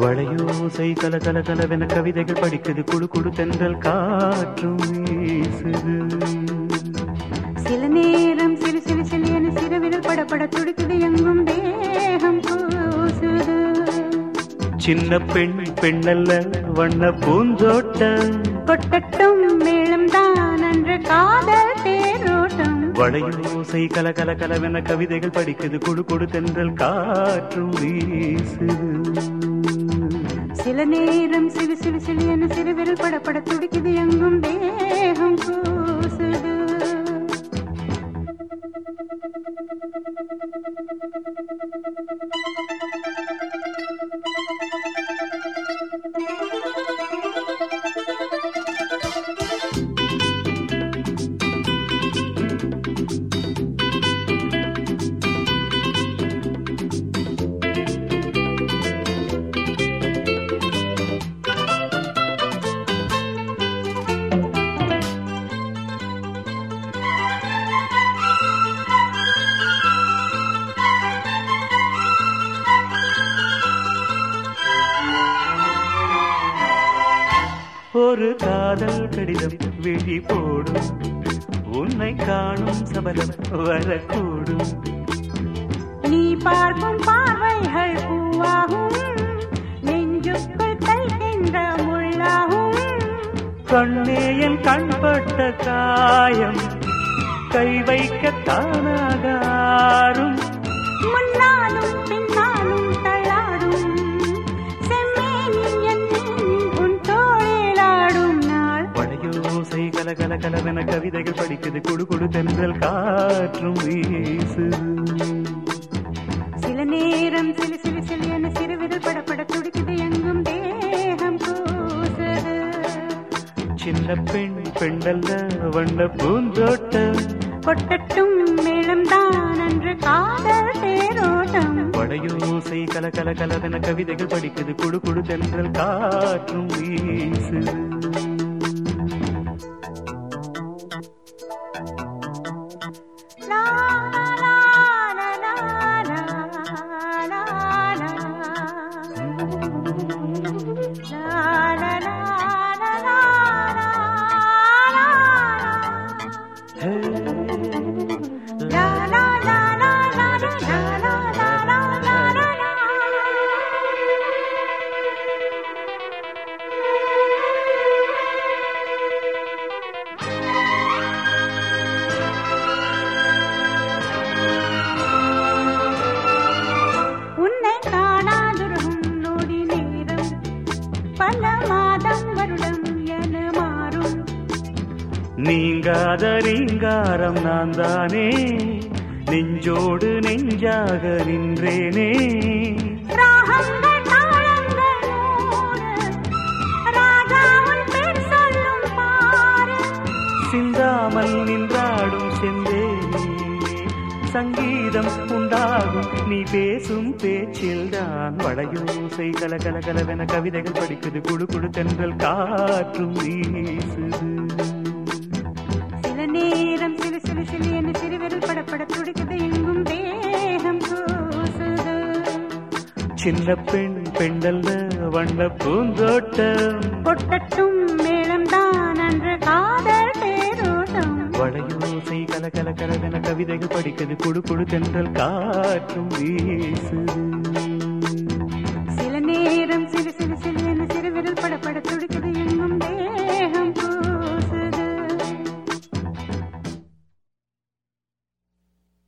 வளையோசை கல கல கலவென கவிதைகள் படிக்குது. குடு குடு தென்றல் காற்றும் வீசுது. சில நேரம் சிறு சிறு சிறு என சிறுவிரல் படபட துடிக்குது. எங்கும் தேகம் கூசுது சின்ன பெண் பெண்ணல்ல வண்ண பூந்தோட்டம் கொட்டட்டும் மேளம் தான் அன்று காதல் தேரோட்டம். வளையோசை கல கல கலவென கவிதைகள் படிக்குது. குடு குடு தென்றல் காற்றும் வீசுது. சில நேரம் சிறு சிறு சிறு என சிறுவிரல் படபட துடிக்குது எங்கும் தேகம் ஒரு காதல் கடிதம் விழி போடும். உன்னை காணும் சபலம் வரக்கூடும். நீ பார்க்கும் பார்வைகள் பூவாகும். நெஞ்சுக்குள் தைக்கின்ற முள்ளாகும். கண்ணே என் கண்பட்ட காயம். கை வைக்க கல கல கலவென கவிதைகள் படிக்குது. குடு குடு தென்றல் காற்றும் வீசுது. சில நேரம் சிலு சிலு சிலு என சிறுவிரல் படபட துடிக்குது. எங்கும் தேகம் சின்ன பெண் பெண்டல்ல வண்ண பூந்தோட்டம். கொட்டட்டும் மேளம் தான் அன்று காதல் தேரோட்டம். வளையோசை கல கல கலவென கவிதைகள் படிக்குது. குடு குடு தென்றல் காற்றும் வீசுது. மாதம் வருடம் என மாறும். நீங்காத ரீங்காரம் நான் தானே நெஞ்சோடு நெஞ்சாக நின்றேனே. ராகங்கள் தாளங்கள் நூறு சங்கீதம் உண்டாகும். நீ பேசும் பேச்சில் தான் வளையோசை கல கல கலவென கவிதைகள் படிக்குது. குடு குடு தென்றல் காற்றும் வீசுது. சில நேரம் சிறு சிறு சிறு என சிறுவிரல் படப்பட துடிக்குது. எங்கும் தேகம் சின்ன பெண் பெண்டல்ல வண்ண பூந்தோட்டம். கொட்டட்டும் மேளம் தான் அன்று காதல் வளையோசை கல கல கலவென கவிதைகள் படிக்குது. குடு குடு தென்றல் காற்றும் வீசுது.